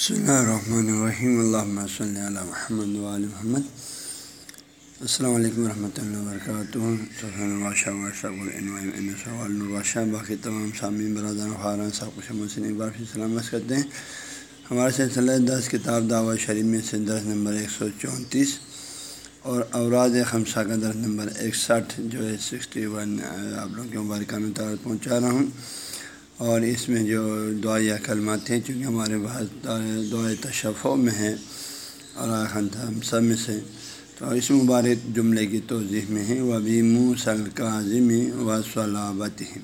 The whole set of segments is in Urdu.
بسم اللہ الرحمن الرحیم اللہ صلی اللہ محمد علیہ محمد السلام علیکم ورحمۃ اللہ وبرکاتہ الباشہ باقی تمام سامعین برادر خارن صاحب کچھ مسلم ایک بار پھر سلامت کرتے ہیں ہمارے سلسلہ دس کتاب دعوت شریف میں سے دس نمبر ایک سو چونتیس اور اوراد خمسہ کا درس نمبر اکسٹھ جو ہے سکسٹی ون آپ لوگوں کے مبارکانہ تک پہنچا رہا ہوں۔ اور اس میں جو دعا یا کلمات ہیں چونکہ ہمارے پاس دعائے تشفوں میں ہے اور ہم سب میں سے۔ تو اس مبارک جملے کی توضیح میں ہے وبی منہ سل کاظمی و صلابت ہی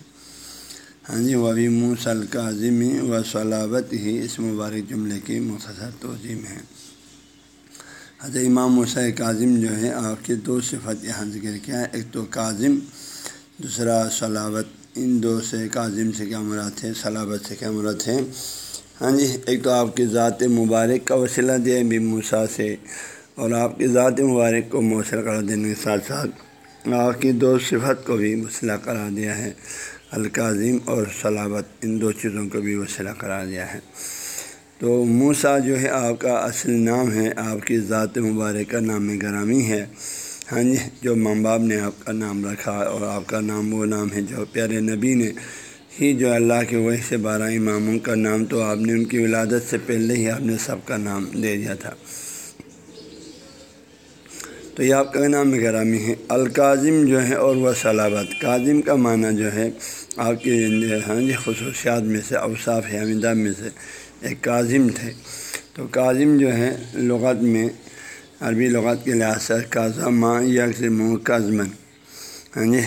ہاں جی وبی منہ سل کاظمی و صلابت ہی اس مبارک جملے کی مختصر توضیح میں ہے حضرت امام موسیٰ کاظم جو ہے آپ کی دو صفت یہاں ذکر کیا ہے ایک تو کاظم، دوسرا صلاوت ان دو سے کاظم سے کیا مراد ہے صلابت سے کیا مراد ہے ہاں جی ایک تو آپ کی ذات مبارک کا وسیلہ دیا بھی موسا سے، اور آپ کی ذات مبارک کو مؤثر قرار دینے کے ساتھ ساتھ آپ کی دو صفت کو بھی وسیلہ قرار دیا ہے الکاظم اور صلابت، ان دو چیزوں کو بھی وسیلہ قرار دیا ہے۔ تو موسا جو ہے، آپ کا اصل نام ہے، آپ کی ذات مبارک کا نام گرامی ہے۔ ہاں جی جو ماں باپ نے آپ کا نام رکھا اور آپ کا نام وہ نام ہے جو پیارے نبی نے، ہی جو اللہ کے وہی سے بارہ اماموں کا نام تو آپ نے ان کی ولادت سے پہلے ہی آپ نے سب کا نام دے دیا تھا۔ تو یہ آپ کا نام گرامی ہے۔ الکاظم جو ہے اور وہ صلابت کاظم کا معنی جو ہے، آپ کی ہاں جی خصوصیات میں سے، اوصاف حمیدہ میں سے ایک کاظم تھے۔ تو کاظم جو ہے، لغت میں عربی لغات کے لحاظ سے کاظہ ماں یکم کازمن ہاں جی۔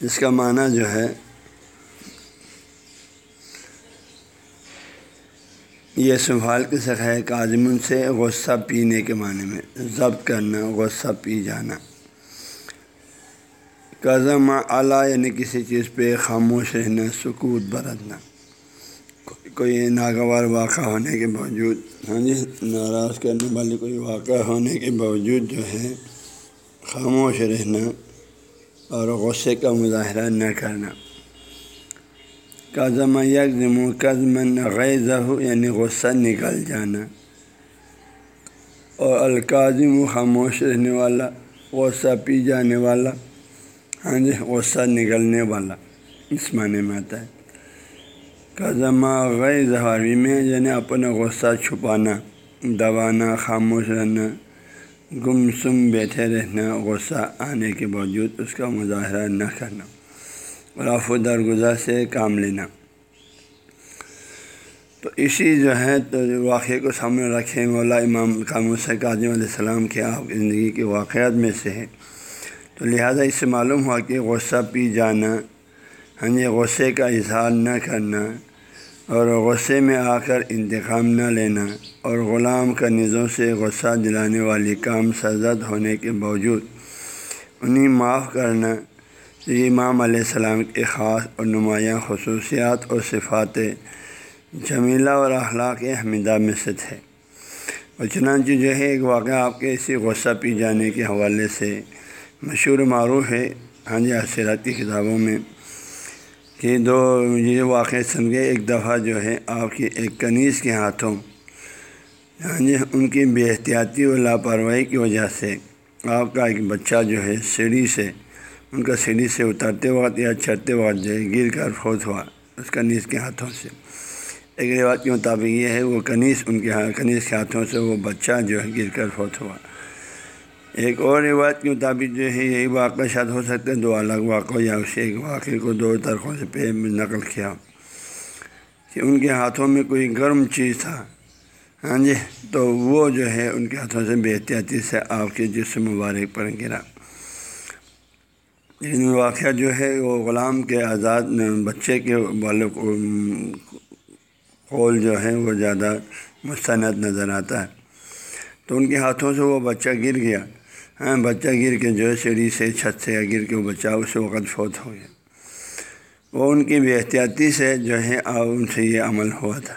اس کا معنی جو ہے، یہ سنبھال کے سکھائے کاظمن سے غصہ پینے کے معنی میں ضبط کرنا، غصہ پی جانا۔ کازم اعلیٰ یعنی کسی چیز پہ خاموش رہنا، سکوت برتنا۔ کوئی ناگوار واقعہ ہونے کے باوجود ہاں جی ناراض کرنے والے کوئی واقعہ ہونے کے باوجود جو ہے، خاموش رہنا اور غصے کا مظاہرہ نہ کرنا۔ کازم یکم کزمن غیض یعنی غصہ نکل جانا۔ اور الکاظم خاموش رہنے والا، غصہ پی جانے والا ہاں جی غصہ نکلنے والا، اس معنی میں آتا ہے۔ کزما غیر عربی میں یعنی اپنا غصہ چھپانا دبانا خاموش رہنا گم سم بیٹھے رہنا، غصہ آنے کے باوجود اس کا مظاہرہ نہ کرنا اور آف و سے کام لینا۔ تو اسی جو ہے، تو واقعے کو سامنے رکھے مولا امام کام سے کاظم علیہ السلام کے آپ زندگی کے واقعات میں سے ہے تو لہٰذا اس سے معلوم ہوا کہ غصہ پی جانا ہاں جی غصے کا اظہار نہ کرنا اور غصے میں آ کر انتقام نہ لینا اور غلام کا نظوں سے غصہ دلانے والی کام سزد ہونے کے باوجود انہیں معاف کرنا یہ امام علیہ السلام کے خاص اور نمایاں خصوصیات اور صفات جمیلہ اور اخلاق حمیدہ میں سے تھے۔ اور چنانچہ جو ہے، ایک واقعہ آپ کے اسی غصہ پی جانے کے حوالے سے مشہور معروف ہے۔ ہاں جی اثرات کی کتابوں میں کہ دو یہ واقع سن گئے، ایک دفعہ جو ہے آپ کی ایک کنیز کے ہاتھوں ہاں جی ان کی بے احتیاطی و لاپرواہی کی وجہ سے آپ کا ایک بچہ جو ہے سیڑھی سے، ان کا سیڑھی سے اترتے وقت یا چڑھتے وقت جو ہے گر کر فوت ہوا اس کنیز کے ہاتھوں سے۔ ایک روایت کے مطابق یہ ہے، وہ کنیز ان کے ہاں، کنیز کے ہاتھوں سے وہ بچہ جو ہے گر کر فوت ہوا۔ ایک اور روایت کے مطابق جو ہے، یہی واقعہ شاید ہو سکتا ہے، دو الگ واقع یا اسی ایک واقعے کو دو طرقوں سے پہ نقل کیا۔ کہ ان کے ہاتھوں میں کوئی گرم چیز تھا۔ ہاں جی تو وہ جو ہے، ان کے ہاتھوں سے بے احتیاطی سے آپ کے جسم مبارک پر گرا۔ لیکن واقعہ جو ہے، وہ غلام کے آزاد بچے کے والوں کو قول جو ہے، وہ زیادہ مستند نظر آتا ہے۔ تو ان کے ہاتھوں سے وہ بچہ گر گیا۔ ہاں، بچہ گر کے جو ہے سیڑھی سے چھت سے گر کے وہ بچہ اس وقت فوت ہو گیا۔ وہ ان کی بے احتیاطی سے جو ہے ان سے یہ عمل ہوا تھا۔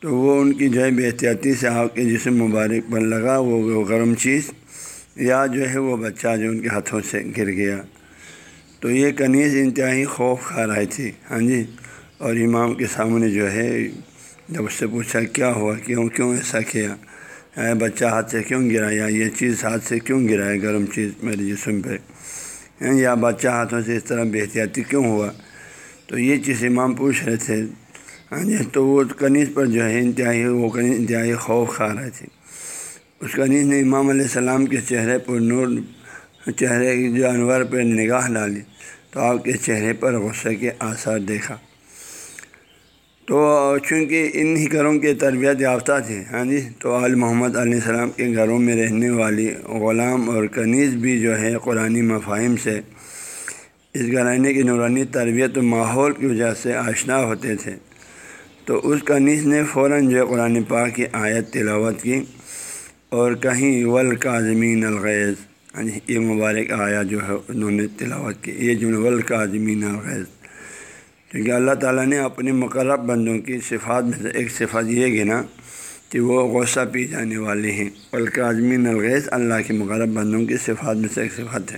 تو وہ ان کی جو ہے بے احتیاطی سے آپ کے جسم مبارک پر لگا، وہ گرم چیز، یا جو ہے وہ بچہ جو ان کے ہاتھوں سے گر گیا۔ تو یہ کنیز انتہائی خوف کھا رہی تھی ہاں جی اور امام کے سامنے جو ہے جب اس سے پوچھا، کیا ہوا؟ کیوں کیوں ایسا کیا؟ بچہ ہاتھ سے کیوں گرایا یہ چیز ہاتھ سے کیوں گرایا گرم چیز میرے جسم پہ۔ یا بچہ ہاتھوں سے اس طرح بے احتیاطی کیوں ہوا؟ تو یہ چیز امام پوچھ رہے تھے۔ ہاں جی تو وہ کنیز پر جو ہے انتہائی، وہ کنیز انتہائی خوف کھا رہے تھے۔ اس کنیز نے امام علیہ السلام کے چہرے پر نور، چہرے جو انور پہ نگاہ ڈالی۔ تو آپ کے چہرے پر غصے کے آثار دیکھا۔ تو چونکہ ان ہی گھروں کے تربیت یافتہ تھے ہاں جی تو آل محمد علیہ السلام کے گھروں میں رہنے والی غلام اور کنیز بھی جو ہے قرآن مفاہم سے اس گھرانے کی نورانی تربیت و ماحول کی وجہ سے آشنا ہوتے تھے۔ تو اس کنیز نے فوراً جو ہے قرآن پاک کی آیت تلاوت کی اور کہیں ول کاظمین الغیض ہاں جی یہ مبارک آیا جو ہے انہوں نے تلاوت کی، یہ جو ول کاظمین الغیض کیونکہ اللہ تعالیٰ نے اپنے مقرب بندوں کی صفات میں سے ایک صفات یہ گنا کہ وہ غصہ پی جانے والے ہیں۔ بلکہ عظمین الغیث اللہ کے مقرب بندوں کی صفات میں سے ایک صفات ہے۔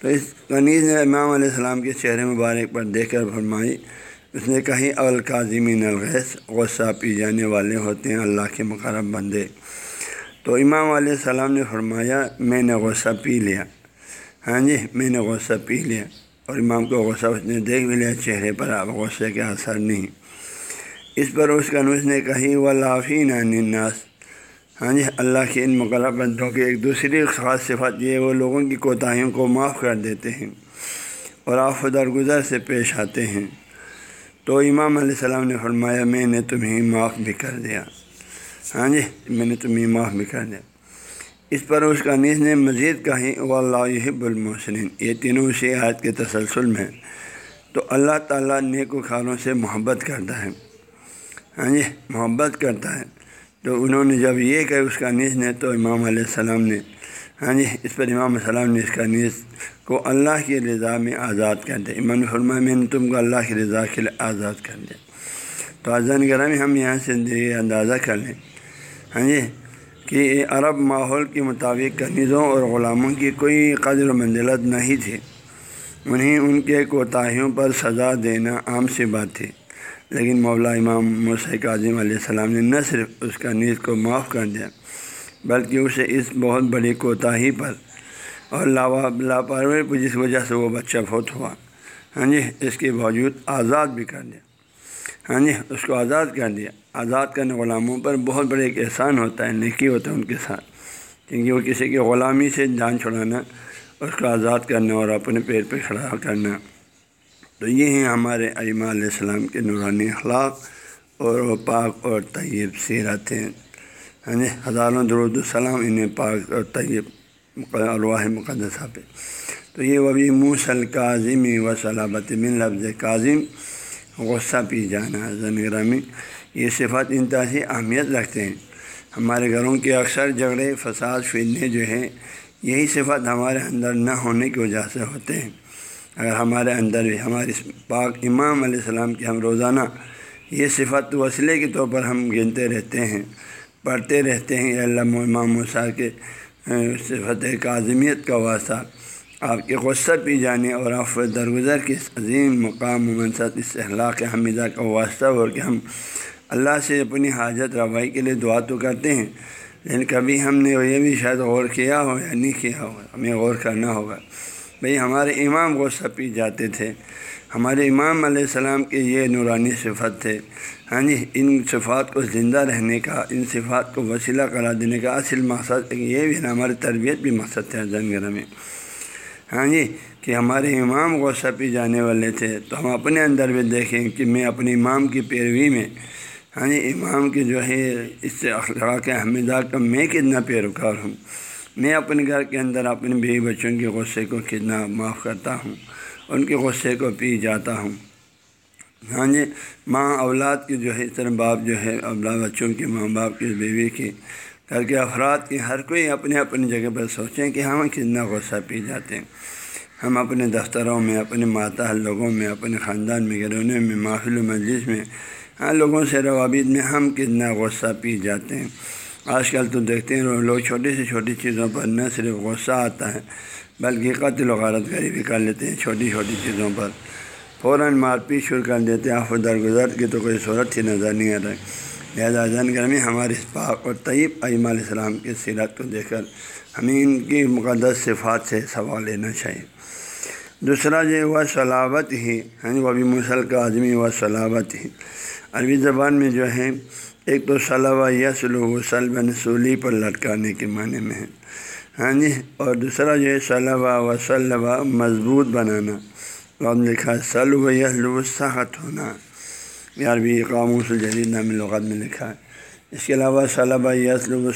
تو اس کنیز نے امام علیہ السلام کے چہرے مبارک پر دیکھ کر فرمائی، اس نے کہیں القاظمین الغیث غصہ پی جانے والے ہوتے ہیں اللہ کے مقرب بندے۔ تو امام علیہ السلام نے فرمایا، میں نے غصہ پی لیا۔ ہاں جی میں نے غصہ پی لیا۔ اور امام کو غصہ اس نے دیکھ بھی لیا، چہرے پر آپ غصے کے اثر نہیں۔ اس پر اس کا نس نے کہی و لافین الناس ہاں جی اللہ کے ان مقرر بندوں کی ایک دوسری خاص صفت یہ وہ لوگوں کی کوتاہیوں کو معاف کر دیتے ہیں اور آپ درگزر سے پیش آتے ہیں۔ تو امام علیہ السلام نے فرمایا، میں نے تمہیں معاف بھی کر دیا۔ ہاں جی میں نے تمہیں معاف بھی کر دیا۔ اس پر اس کا نیز نے مزید کہیں و اللہ المحسنین. یہ تینوں اسی آیت کے تسلسل میں تو اللہ تعالیٰ نیک و خالوں سے محبت کرتا ہے۔ ہاں جی محبت کرتا ہے۔ تو انہوں نے جب یہ کہ اس کا نیز نے تو امام علیہ السلام نے ہاں جی اس پر امام علیہ السلام نے اس کا نیز کو اللہ کی رضا میں آزاد کر دیا۔ امام فرما میں نے تم کو اللہ کی رضا کے لیے آزاد کر دیا۔ تو آزان گرہ میں ہم یہاں سے اندازہ کر لیں۔ ہاں جی کہ عرب ماحول کے مطابق کنیزوں اور غلاموں کی کوئی قدر و منزلت نہیں تھی۔ انہیں ان کے کوتاہیوں پر سزا دینا عام سی بات تھی۔ لیکن مولا امام مسیق اعظم علیہ السلام نے نہ صرف اس کا نیز کو معاف کر دیا، بلکہ اسے اس بہت بڑی کوتاہی پر اور لاپرواہی جس وجہ سے وہ بچہ فوت ہوا ہاں جی اس کے باوجود آزاد بھی کر دیا۔ ہاں جی اس کو آزاد کر دیا۔ آزاد کرنے غلاموں پر بہت بڑے ایک احسان ہوتا ہے، نیکی ہوتا ہے ان کے ساتھ۔ کیونکہ وہ کسی کی غلامی سے جان چھڑانا، اس کو آزاد کرنا اور اپنے پیر پہ کھڑا کرنا۔ تو یہ ہیں ہمارے علماء علیہ السلام کے نورانی اخلاق اور وہ پاک اور طیب سیرت ہیں۔ ہاں جی ہزاروں درود السلام انہیں پاک اور طیب الواح مقدسہ پہ۔ تو یہ وبی موسل کاظمی و صلابت من لفظ کاظم۔ غصہ پی جانا زنگرہ میں یہ صفات انتہائی اہمیت رکھتے ہیں۔ ہمارے گھروں کے اکثر جھگڑے، فساد فیدنے جو ہیں، یہی صفات ہمارے اندر نہ ہونے کی وجہ سے ہوتے ہیں۔ اگر ہمارے اندر بھی، ہمارے پاک امام علیہ السلام کے ہم روزانہ یہ صفت وسیلے کے طور پر ہم گنتے رہتے ہیں، پڑھتے رہتے ہیں۔ اللہ امام موسیٰ کے صفت کاظمیت کا واسطہ آپ کے غصہ پی جانے اور آپ درگزر کے عظیم مقام و منصد اس اخلاق حمیدہ کا واسطہ اور کہ ہم اللہ سے اپنی حاجت روائی کے لیے دعا تو کرتے ہیں، لیکن کبھی ہم نے یہ بھی شاید غور کیا ہو یا نہیں کیا ہوگا ہمیں غور کرنا ہوگا۔ بھئی ہمارے امام غصہ پی جاتے تھے۔ ہمارے امام علیہ السلام کے یہ نورانی صفت تھے۔ ہاں جی ان صفات کو زندہ رہنے کا، ان صفات کو وسیلہ کرا دینے کا اصل مقصد یہ بھی نا ہماری تربیت بھی مقصد تھا زنگر میں۔ ہاں جی کہ ہمارے امام غصہ پی جانے والے تھے۔ تو ہم اپنے اندر بھی دیکھیں کہ میں اپنے امام کی پیروی میں ہاں جی امام کی جو ہے، اس سے اخلاق احمدہ کا میں کتنا پیروکار ہوں۔ میں اپنے گھر کے اندر اپنے بیوی بچوں کے غصے کو کتنا معاف کرتا ہوں، ان کے غصے کو پی جاتا ہوں۔ ہاں جی ماں اولاد کی جو ہے، اس طرح باپ جو ہے، اولاد بچوں کے ماں باپ کی بیوی کی گھر کے افراد کی ہر کوئی اپنے اپنی جگہ پر سوچیں کہ ہم کتنا غصہ پی جاتے ہیں۔ ہم اپنے دفتروں میں، اپنے ماتا لوگوں میں، اپنے خاندان میں گھرونے میں، محفل و مجلس میں ہاں لوگوں سے روابط میں ہم کتنا غصہ پی جاتے ہیں۔ آج کل تو دیکھتے ہیں، لوگ چھوٹی سے چھوٹی چیزوں پر نہ صرف غصہ آتا ہے، بلکہ قتل و غارت گری بھی کر لیتے ہیں چھوٹی چھوٹی چیزوں پر۔ فوراً مار پیٹ شروع کر دیتے آپ درگزر کی تو کوئی صورت ہی نظر نہیں آ رہی لہٰذا زن گرمی ہمارے اس پاک اور طیب عیم علیہ السلام کی سیرت کو دیکھ کر ہمیں ان کی مقدس صفات سے سوال لینا چاہیے۔ دوسرا جو وہ صلاوت ہی ہاں وہ بھی مسل کا آدمی و صلاوت ہی۔ عربی زبان میں جو ہے، ایک تو صلاح یسل و سلب سولی پر لٹکانے کے معنی میں ہے۔ ہاں جی اور دوسرا جو ہے صلاح و صلبہ مضبوط بنانا۔ اور لکھا سل و سخت ہونا عربی قاموس الجدید نام لغت میں لکھا ہے۔ اس کے علاوہ صلابہ یسل و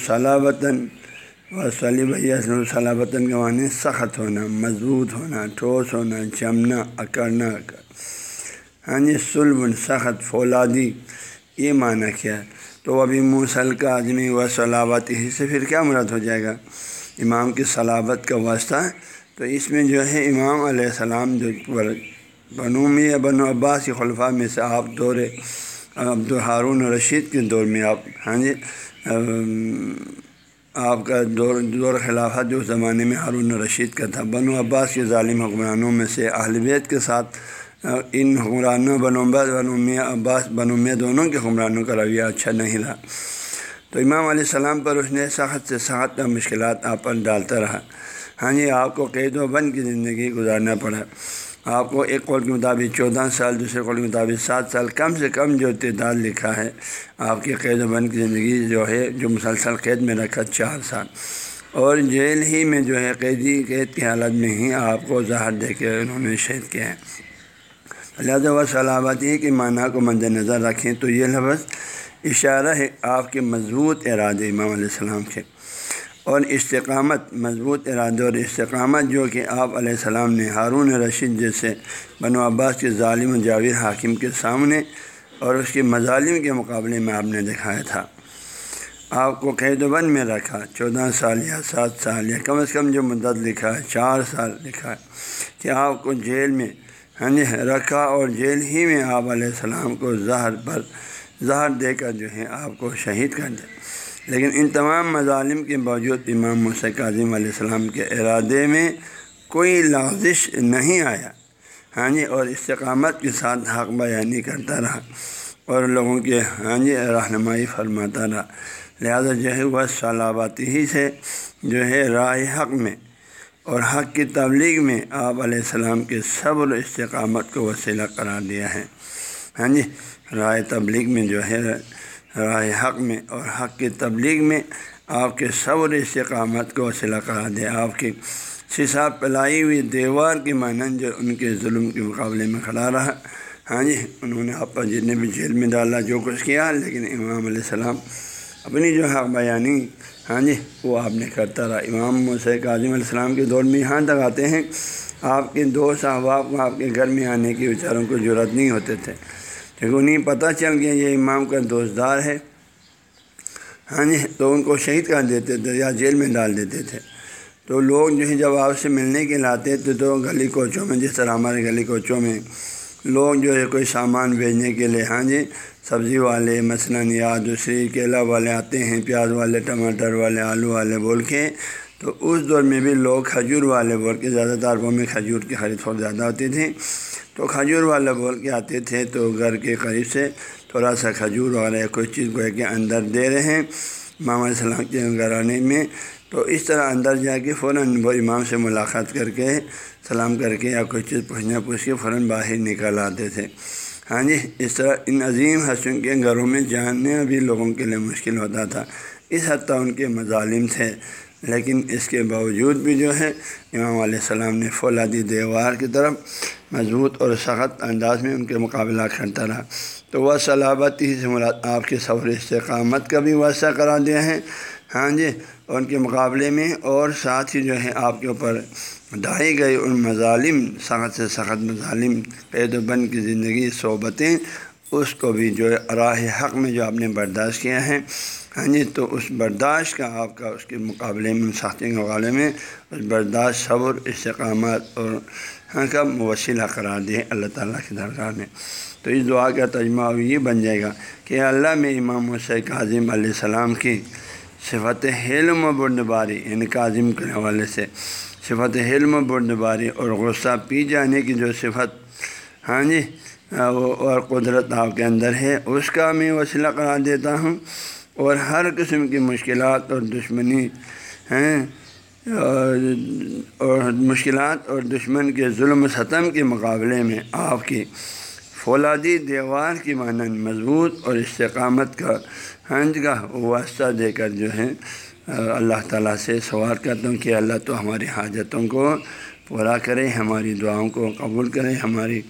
و صلیب یسل و کے معنی سخت ہونا، مضبوط ہونا، ٹھوس ہونا، چمنا، اکڑنا۔ ہاں جی سلب سخت، فولادی، یہ معنی کیا ہے۔ تو ابھی موسل کا آدمی و صلاوت ہی سے پھر کیا مراد ہو جائے گا؟ امام کی صلابت کا واسطہ۔ تو اس میں جو ہے امام علیہ السلام جو بنو میں بنو عباس کے خلفاء میں سے آپ دور، عبد الحارون رشید کے دور میں آپ ہاں جی آپ کا دور دور خلافت جو زمانے میں ہارون رشید کا تھا۔ بنو عباس کے ظالم حکمرانوں میں سے اہل بیت کے ساتھ، ان حکمرانوں، بنو عباس، بنو میاں عباس، بنو میاں دونوں کے حکمرانوں کا رویہ اچھا نہیں رہا۔ تو امام علیہ السلام پر اس نے سخت سے سخت کا مشکلات آپ پر ڈالتا رہا۔ ہاں جی آپ کو قید و بند کی زندگی گزارنا پڑا۔ آپ کو ایک قول کے مطابق چودہ سال، دوسرے قول کے مطابق سات سال کم سے کم جو تعداد لکھا ہے، آپ کی قید و بند کی زندگی جو ہے، جو مسلسل قید میں رکھا، چار سال۔ اور جیل ہی میں جو ہے، قیدی قید کی حالت میں ہی آپ کو زہر دے کے انہوں نے شہید کیا ہے۔ لہٰذا و صلابتی کے معنیٰ کو مد نظر رکھیں تو یہ لفظ اشارہ ہے آپ کے مضبوط ارادے امام علیہ السلام کے۔ اور استقامت، مضبوط ارادہ اور استقامت جو کہ آپ علیہ السلام نے، ہارون رشید جیسے بنو عباس کے ظالم و جاویر حاکم کے سامنے اور اس کے مظالم کے مقابلے میں آپ نے دکھایا تھا۔ آپ کو قید و بند میں رکھا، چودہ سال یا سات سال یا کم از کم جو مدت لکھا ہے، چار سال لکھا ہے کہ آپ کو جیل میں ہاں جی رکھا اور جیل ہی میں آپ علیہ السلام کو زہر پر، زہر دے کر جو ہے آپ کو شہید کر دیا۔ لیکن ان تمام مظالم کے باوجود امام موسیق عظیم علیہ السلام کے ارادے میں کوئی لازش نہیں آیا۔ ہاں جی اور استقامت کے ساتھ حق بیانی کرتا رہا اور لوگوں کے ہاں جی رہنمائی فرماتا رہا۔ لہذا جو ہے، وہ صلاباتی ہی سے جو ہے راہ حق میں اور حق کی تبلیغ میں آپ علیہ السلام کے صبر و استقامت کو وسیلہ قرار دیا ہے۔ ہاں جی رائے تبلیغ میں جو ہے راہ حق میں اور حق کی تبلیغ میں آپ کے صبر استقامت کو وسیلہ کرا دے۔ آپ کی سیسا پلائی ہوئی دیوار کی مانند جو ان کے ظلم کے مقابلے میں کھڑا رہا۔ ہاں جی انہوں نے آپ پر جتنے بھی جیل میں ڈالا، جو کچھ کیا، لیکن امام علیہ السلام اپنی جو حق بیانی ہاں جی وہ آپ نے کرتا رہا۔ امام موسیق اعظم علیہ السلام کے دور میں یہاں تک آتے ہیں۔ آپ کے دوست احباب کو آپ کے گھر میں آنے کی بیچاروں کو ضرورت نہیں ہوتے تھے۔ کیونکہ انہیں پتہ چل گیا یہ امام کا دوست دار ہے۔ ہاں جی تو ان کو شہید کر دیتے تھے یا جیل میں ڈال دیتے تھے۔ تو لوگ جو ہے جب آپ سے ملنے کے لاتے تھے تو گلی کوچوں میں، جس طرح ہمارے گلی کوچوں میں لوگ جو ہے کوئی سامان بھیجنے کے لیے ہاں جی سبزی والے مثلاً یا دوسری کیلا والے آتے ہیں، پیاز والے، ٹماٹر والے، آلو والے بول کے۔ تو اس دور میں بھی لوگ کھجور والے بول کے زیادہ تر وہ میں کھجور کی خرید فوق زیادہ ہوتی تھی۔ تو کھجور والا بول کے آتے تھے تو گھر کے قریب سے تھوڑا سا کھجور والا کوئی چیز گوئے کے اندر دے رہے ہیں۔ امام علیہ السلام کے گھرانے میں تو اس طرح اندر جا کے فوراً وہ امام سے ملاقات کر کے سلام کر کے یا کوئی چیز پوچھنا پوچھ کے فوراً باہر نکل آتے تھے۔ ہاں جی اس طرح ان عظیم حسن کے گھروں میں جاننے بھی لوگوں کے لیے مشکل ہوتا تھا۔ اس حد تک ان کے مظالم تھے، لیکن اس کے باوجود بھی جو ہے، امام علیہ السلام نے فولادی دیوار کی طرف مضبوط اور سخت انداز میں ان کے مقابلہ کرتا رہا۔ تو وہ صلابتی سے مراد آپ کے سفر استقامت کا بھی واسطہ کرا دیا ہے۔ ہاں جی ان کے مقابلے میں اور ساتھ ہی جو ہے آپ کے اوپر ڈھائی گئی ان مظالم، سخت سے سخت مظالم، قید و بند کی زندگی، صحبتیں، اس کو بھی جو ہے راہ حق میں جو آپ نے برداشت کیا ہے۔ ہاں جی تو اس برداشت کا آپ کا اس کے مقابلے میں ساتھی کے مقابلے میں اس برداشت، صبر، استقامت اور ہاں کا وسیلہ قرار دے اللہ تعالیٰ کی درگاہ میں۔ تو اس دعا کا تجمہ یہ بن جائے گا کہ اللہ میں امام حسین کاظم علیہ السلام کی صفت حلم و بردباری یعنی کاظم کے حوالے سے صفت حلم و بردباری اور غصہ پی جانے کی جو صفت ہاں جی اور قدرت آپ کے اندر ہے، اس کا میں وسیلہ قرار دیتا ہوں۔ اور ہر قسم کی مشکلات اور دشمنی ہیں اور مشکلات اور دشمن کے ظلم و ستم کے مقابلے میں آپ کی فولادی دیوار کی مانند مضبوط اور استقامت کا ہنج کا واسطہ دے کر جو ہے، اللہ تعالیٰ سے سوال کرتا ہوں کہ اللہ تو ہماری حاجتوں کو پورا کرے، ہماری دعاؤں کو قبول کرے، ہماری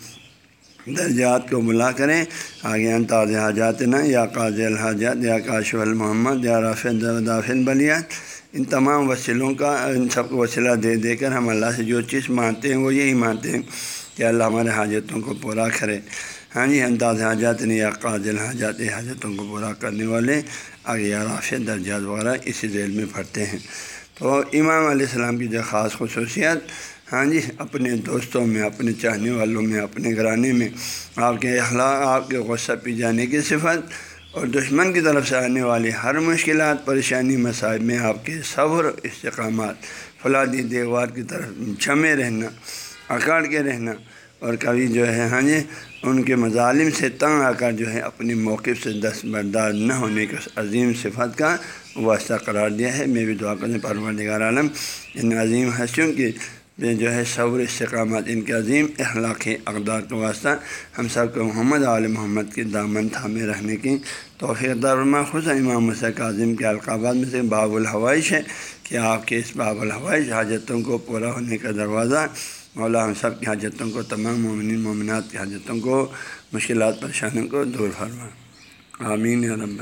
درجات کو بلا کریں آگے انتاز حاجات نہ یا قاض الحاجات، یا کاش المحمد، یا رافل دافل بلیات ان تمام وسیلوں کا، ان سب کو وسیلہ دے دے کر ہم اللہ سے جو چیز مانتے ہیں وہ یہی مانتے ہیں کہ اللہ ہمارے حاجتوں کو پورا کرے۔ ہاں جی انداز حاجات نے یا قاض الحاجات حاجتوں کو پورا کرنے والے آگے یا درجات وغیرہ اسی ذیل میں پڑھتے ہیں۔ تو امام علیہ السلام کی جو خاص خصوصیت ہاں جی اپنے دوستوں میں، اپنے چاہنے والوں میں، اپنے گھرانے میں، آپ کے اخلاق، آپ کے غصہ پی جانے کی صفت اور دشمن کی طرف سے آنے والی ہر مشکلات، پریشانی، مسائل میں آپ کے صبر، استقامات فلادی دیوار کی طرف جمے رہنا، اکاڑ کے رہنا اور کبھی جو ہے ہاں جی ان کے مظالم سے تنگ آ کر جو ہے اپنی موقف سے دست بردار نہ ہونے کے اس عظیم صفت کا واسطہ قرار دیا ہے۔ میں بھی دعا کرنے پروردگار عالم، ان عظیم حسیوں کی جو ہے صبر، استقامت ان کے عظیم اخلاقی اقدار کا واسطہ ہم سب کو محمد عال محمد کے دامن تھامے رہنے کی توفیق دارما خود امام مسق عظیم کے القابات میں سے باب الحوائش ہے کہ آپ کے اس باب الحوائش حاجتوں کو پورا ہونے کا دروازہ، مولا ہم سب کی حاجتوں کو، تمام مومن مومنات کی حاجتوں کو، مشکلات، پریشانیوں کو دور فرما۔ آمین رب